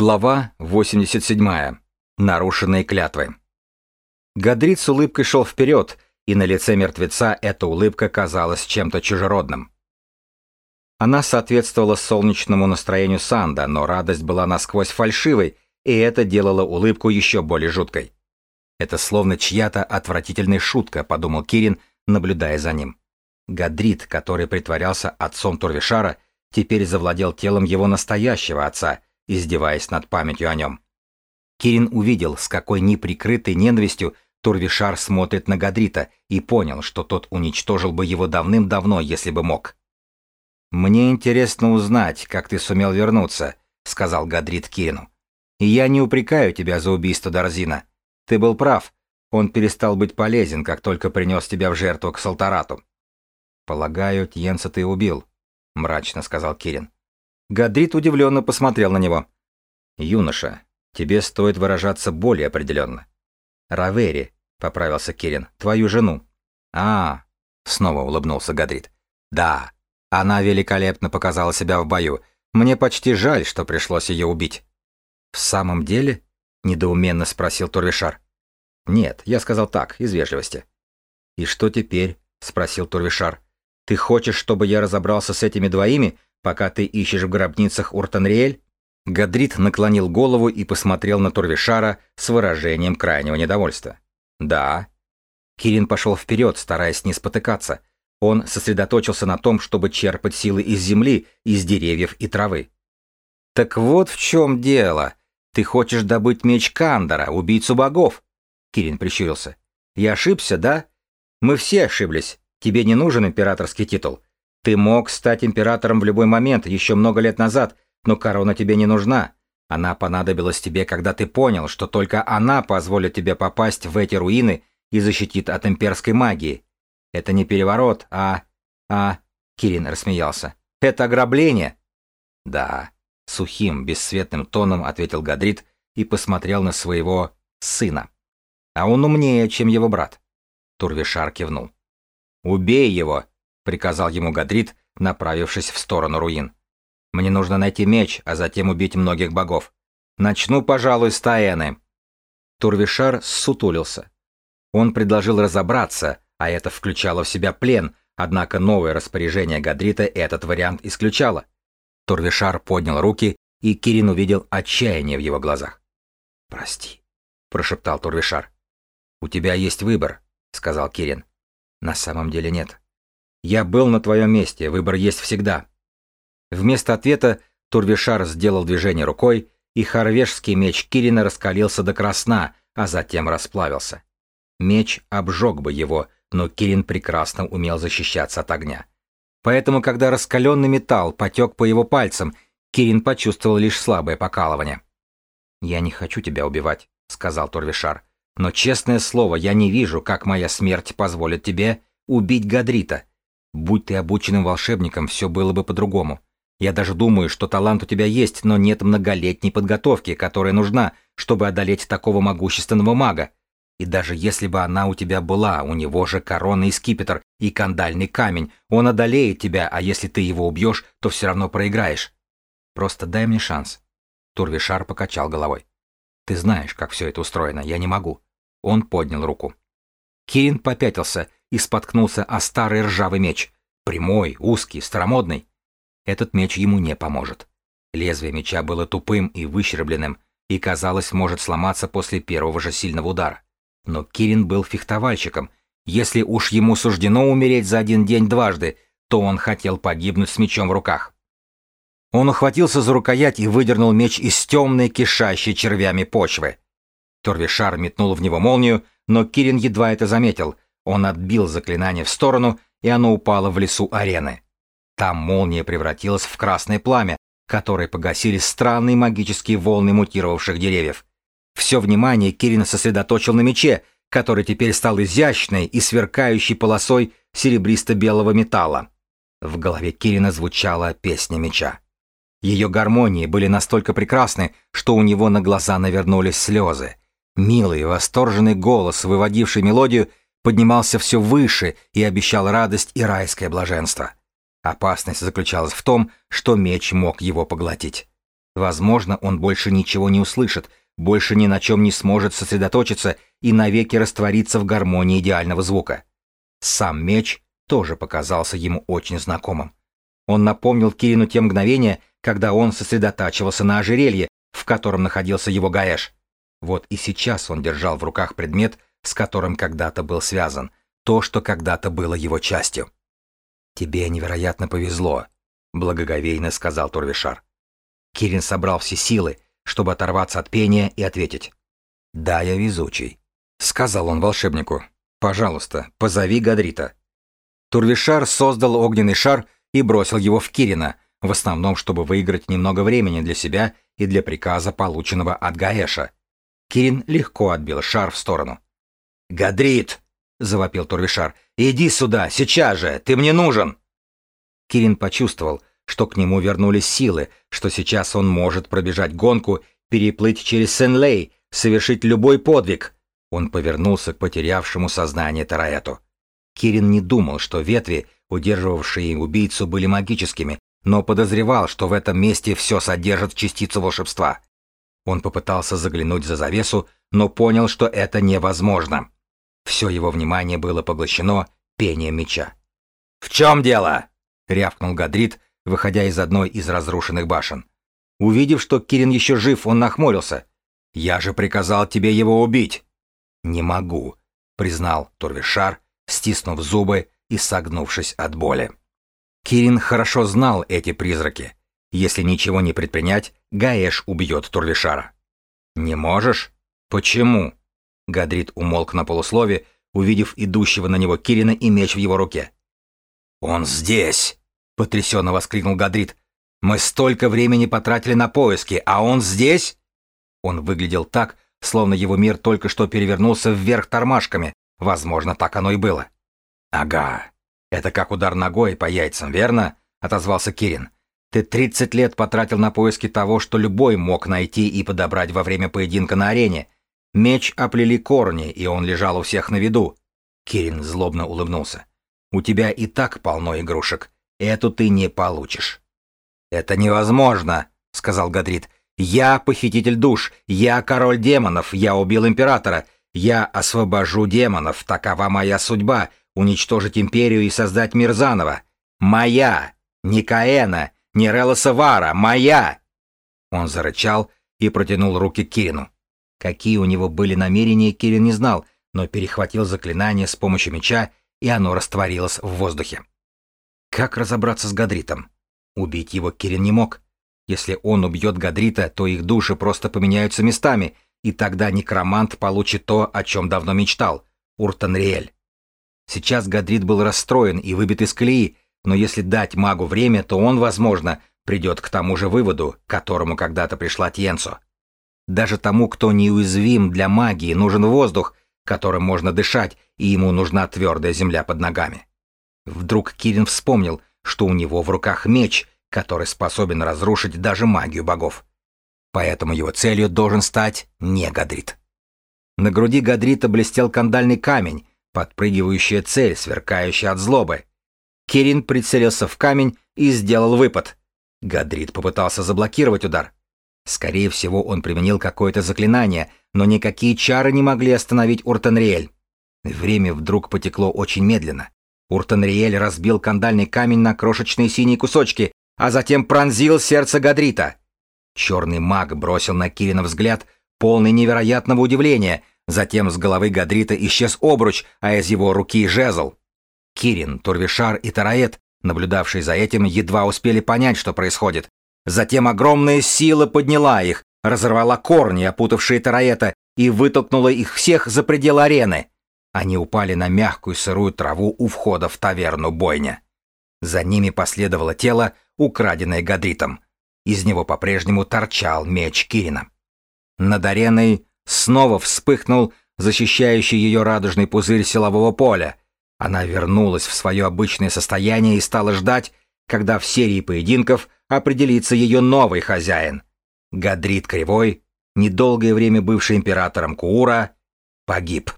Глава 87. Нарушенные клятвы. Гадрит с улыбкой шел вперед, и на лице мертвеца эта улыбка казалась чем-то чужеродным. Она соответствовала солнечному настроению Санда, но радость была насквозь фальшивой, и это делало улыбку еще более жуткой. Это словно чья-то отвратительная шутка, подумал Кирин, наблюдая за ним. Гадрит, который притворялся отцом Турвишара, теперь завладел телом его настоящего отца — издеваясь над памятью о нем. Кирин увидел, с какой неприкрытой ненавистью Турвишар смотрит на Гадрита и понял, что тот уничтожил бы его давным-давно, если бы мог. «Мне интересно узнать, как ты сумел вернуться», — сказал Гадрит Кирину. «И я не упрекаю тебя за убийство Дарзина. Ты был прав. Он перестал быть полезен, как только принес тебя в жертву к Салтарату». «Полагаю, Тьенса ты убил», — мрачно сказал Кирин. Гадрит удивленно посмотрел на него. «Юноша, тебе стоит выражаться более определенно». «Равери», — поправился Кирин, — «твою жену». «А, — снова улыбнулся Гадрит. «Да, она великолепно показала себя в бою. Мне почти жаль, что пришлось ее убить». «В самом деле?» — недоуменно спросил Турвишар. «Нет, я сказал так, из вежливости». «И что теперь?» — спросил Турвишар. «Ты хочешь, чтобы я разобрался с этими двоими, пока ты ищешь в гробницах Уртанриэль?» Гадрит наклонил голову и посмотрел на Турвишара с выражением крайнего недовольства. «Да». Кирин пошел вперед, стараясь не спотыкаться. Он сосредоточился на том, чтобы черпать силы из земли, из деревьев и травы. «Так вот в чем дело. Ты хочешь добыть меч Кандора, убийцу богов?» Кирин прищурился. «Я ошибся, да? Мы все ошиблись. Тебе не нужен императорский титул. Ты мог стать императором в любой момент, еще много лет назад, но корона тебе не нужна. Она понадобилась тебе, когда ты понял, что только она позволит тебе попасть в эти руины и защитит от имперской магии. Это не переворот, а... а... Кирин рассмеялся. Это ограбление. Да, сухим, бесцветным тоном ответил Гадрит и посмотрел на своего сына. А он умнее, чем его брат. Турвишар кивнул. «Убей его!» — приказал ему Гадрит, направившись в сторону руин. «Мне нужно найти меч, а затем убить многих богов. Начну, пожалуй, с Таэны». Турвишар сутулился. Он предложил разобраться, а это включало в себя плен, однако новое распоряжение Гадрита этот вариант исключало. Турвишар поднял руки, и Кирин увидел отчаяние в его глазах. «Прости», — прошептал Турвишар. «У тебя есть выбор», — сказал Кирин. «На самом деле нет. Я был на твоем месте, выбор есть всегда. Вместо ответа Турвишар сделал движение рукой, и харвежский меч Кирина раскалился до красна, а затем расплавился. Меч обжег бы его, но Кирин прекрасно умел защищаться от огня. Поэтому, когда раскаленный металл потек по его пальцам, Кирин почувствовал лишь слабое покалывание. «Я не хочу тебя убивать», — сказал Турвишар. «Но, честное слово, я не вижу, как моя смерть позволит тебе убить Гадрита. Будь ты обученным волшебником, все было бы по-другому. Я даже думаю, что талант у тебя есть, но нет многолетней подготовки, которая нужна, чтобы одолеть такого могущественного мага. И даже если бы она у тебя была, у него же корона и скипетр и кандальный камень, он одолеет тебя, а если ты его убьешь, то все равно проиграешь. Просто дай мне шанс. Турвишар покачал головой. Ты знаешь, как все это устроено, я не могу. Он поднял руку. Кирин попятился и споткнулся о старый ржавый меч. Прямой, узкий, старомодный. Этот меч ему не поможет. Лезвие меча было тупым и выщербленным, и, казалось, может сломаться после первого же сильного удара. Но Кирин был фехтовальщиком. Если уж ему суждено умереть за один день дважды, то он хотел погибнуть с мечом в руках. Он ухватился за рукоять и выдернул меч из темной, кишащей червями почвы. Торвишар метнул в него молнию, но Кирин едва это заметил, он отбил заклинание в сторону, и оно упало в лесу арены. Там молния превратилась в красное пламя, которое погасили странные магические волны мутировавших деревьев. Все внимание Кирина сосредоточил на мече, который теперь стал изящной и сверкающей полосой серебристо-белого металла. В голове Кирина звучала песня меча. Ее гармонии были настолько прекрасны, что у него на глаза навернулись слезы. Милый, восторженный голос, выводивший мелодию, поднимался все выше и обещал радость и райское блаженство. Опасность заключалась в том, что меч мог его поглотить. Возможно, он больше ничего не услышит, больше ни на чем не сможет сосредоточиться и навеки раствориться в гармонии идеального звука. Сам меч тоже показался ему очень знакомым. Он напомнил Кирину те мгновения, когда он сосредотачивался на ожерелье, в котором находился его гаэш. Вот и сейчас он держал в руках предмет, с которым когда-то был связан, то, что когда-то было его частью. «Тебе невероятно повезло», — благоговейно сказал Турвишар. Кирин собрал все силы, чтобы оторваться от пения и ответить. «Да, я везучий», — сказал он волшебнику. «Пожалуйста, позови Гадрита». Турвишар создал огненный шар и бросил его в Кирина, в основном, чтобы выиграть немного времени для себя и для приказа, полученного от Гаэша. Кирин легко отбил шар в сторону. «Гадрит!» — завопил Турвишар. «Иди сюда, сейчас же! Ты мне нужен!» Кирин почувствовал, что к нему вернулись силы, что сейчас он может пробежать гонку, переплыть через Сен-Лей, совершить любой подвиг. Он повернулся к потерявшему сознание Тараэту. Кирин не думал, что ветви, удерживавшие убийцу, были магическими, но подозревал, что в этом месте все содержит частицу волшебства. Он попытался заглянуть за завесу, но понял, что это невозможно. Все его внимание было поглощено пением меча. «В чем дело?» — рявкнул Гадрит, выходя из одной из разрушенных башен. Увидев, что Кирин еще жив, он нахмурился. «Я же приказал тебе его убить!» «Не могу», — признал Турвишар, стиснув зубы и согнувшись от боли. Кирин хорошо знал эти призраки. Если ничего не предпринять, Гаэш убьет Турвишара. «Не можешь? Почему?» Гадрит умолк на полуслове, увидев идущего на него Кирина и меч в его руке. «Он здесь!» — потрясенно воскликнул Гадрит. «Мы столько времени потратили на поиски, а он здесь?» Он выглядел так, словно его мир только что перевернулся вверх тормашками. Возможно, так оно и было. «Ага, это как удар ногой по яйцам, верно?» — отозвался Кирин. «Ты тридцать лет потратил на поиски того, что любой мог найти и подобрать во время поединка на арене. Меч оплели корни, и он лежал у всех на виду». Кирин злобно улыбнулся. «У тебя и так полно игрушек. Эту ты не получишь». «Это невозможно», — сказал Гадрит. «Я похититель душ, я король демонов, я убил императора, я освобожу демонов, такова моя судьба, уничтожить империю и создать мир заново. Моя! Не Каэна, не Релоса Вара, моя!» Он зарычал и протянул руки Кирину. Какие у него были намерения, Кирин не знал, но перехватил заклинание с помощью меча, и оно растворилось в воздухе. Как разобраться с Гадритом? Убить его Кирин не мог. Если он убьет Гадрита, то их души просто поменяются местами, и тогда некромант получит то, о чем давно мечтал — Уртанриэль. Сейчас Гадрит был расстроен и выбит из колеи, но если дать магу время, то он, возможно, придет к тому же выводу, к которому когда-то пришла Тьенцо. Даже тому, кто неуязвим для магии, нужен воздух, которым можно дышать, и ему нужна твердая земля под ногами. Вдруг Кирин вспомнил, что у него в руках меч, который способен разрушить даже магию богов. Поэтому его целью должен стать не Гадрит. На груди Гадрита блестел кандальный камень, подпрыгивающая цель, сверкающая от злобы. Кирин прицелился в камень и сделал выпад. Гадрит попытался заблокировать удар. Скорее всего, он применил какое-то заклинание, но никакие чары не могли остановить Уртенриэль. Время вдруг потекло очень медленно. Уртенриэль разбил кандальный камень на крошечные синие кусочки, а затем пронзил сердце Гадрита. Черный маг бросил на Кирина взгляд, полный невероятного удивления, затем с головы Гадрита исчез обруч, а из его руки жезл. Кирин, Турвишар и Тараэт, наблюдавшие за этим, едва успели понять, что происходит. Затем огромная сила подняла их, разорвала корни, опутавшие Тараэта, и вытолкнула их всех за пределы арены. Они упали на мягкую сырую траву у входа в таверну бойня. За ними последовало тело, украденное Гадритом. Из него по-прежнему торчал меч Кирина. Над ареной снова вспыхнул защищающий ее радужный пузырь силового поля. Она вернулась в свое обычное состояние и стала ждать, когда в серии поединков определится ее новый хозяин. Гадрит Кривой, недолгое время бывший императором Куура, погиб.